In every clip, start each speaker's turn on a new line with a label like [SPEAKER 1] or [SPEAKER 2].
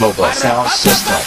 [SPEAKER 1] mobile sound system.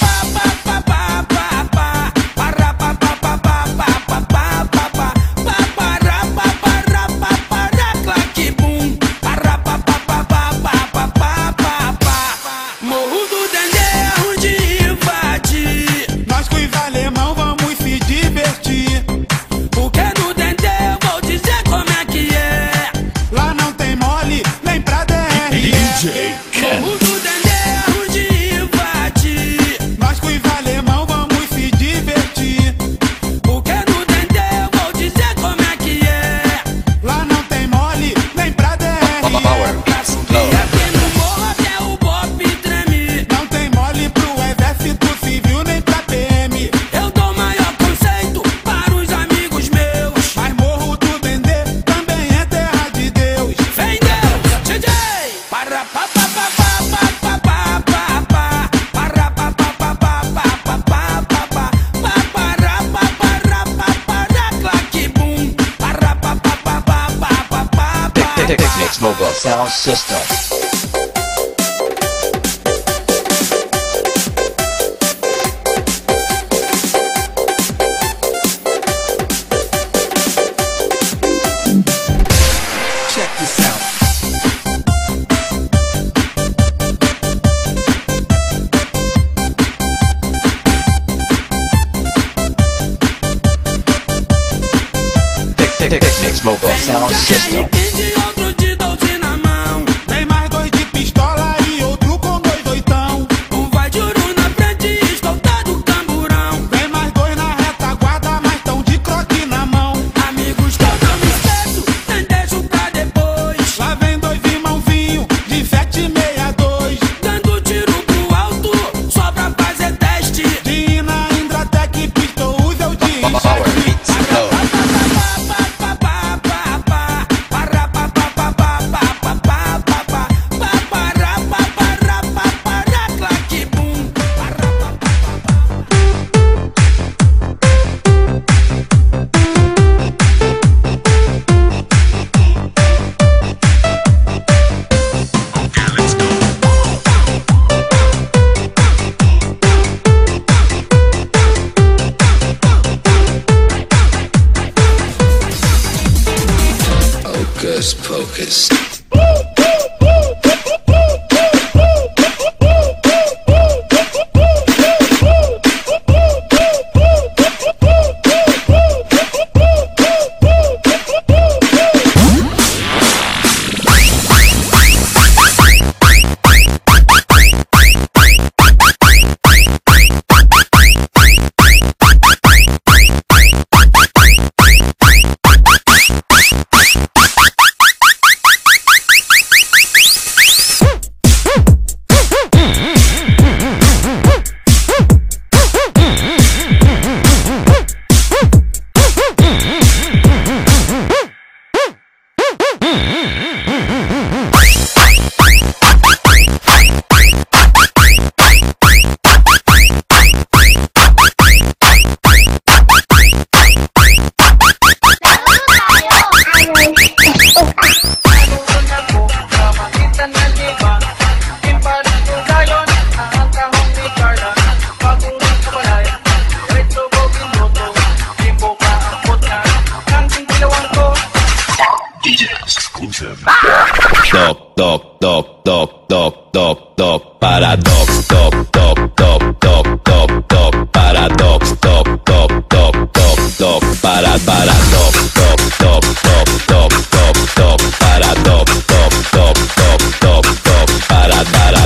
[SPEAKER 1] Technics Mobile Sound System. mobile sound system.
[SPEAKER 2] toc, toc, toc, toc, toc, toc, paradox, toc, toc, toc, toc, toc, toc, paradox, toc, toc, toc, toc, toc, para, paradox, toc, toc, toc, toc, toc, toc, paradox, toc, toc, toc, toc, toc, para, para.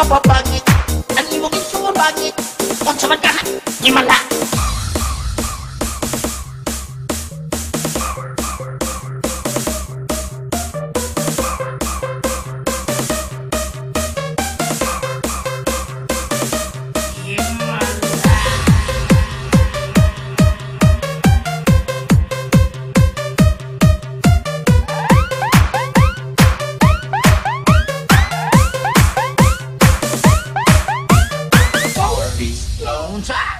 [SPEAKER 3] papa
[SPEAKER 4] pagi, ani mo
[SPEAKER 3] gisung pagi, konsol ka,
[SPEAKER 5] imala. time.